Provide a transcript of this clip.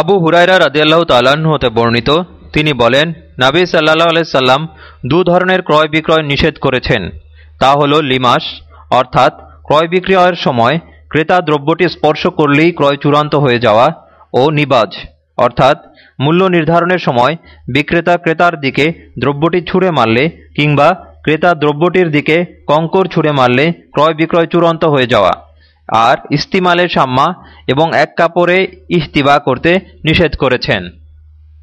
আবু হুরাইরা রাদিয়াল্লাহ তাল্লাহ্ন হতে বর্ণিত, তিনি বলেন, নাবী সাল্লাহ আলাইসাল্লাম দু ধরনের ক্রয় বিক্রয় নিষেধ করেছেন। তা হল লিমাস, অর্থাৎ ক্রয় বিক্রয়ের সময় ক্রেতা দ্রব্যটি স্পর্শ করলেই ক্রয় চূড়ান্ত হয়ে যাওয়া, ও নিবাজ, অর্থাৎ মূল্য নির্ধারণের সময় বিক্রেতা ক্রেতার দিকে দ্রব্যটি ছুঁড়ে মারলে কিংবা ক্রেতা দ্রব্যটির দিকে কঙ্কর ছুঁড়ে মারলে ক্রয় বিক্রয় চূড়ান্ত হয়ে যাওয়া। আর ইস্তিমালের সাম্মা এবং এক কাপড়ে ইহতিবা করতে নিষেধ করেছেন।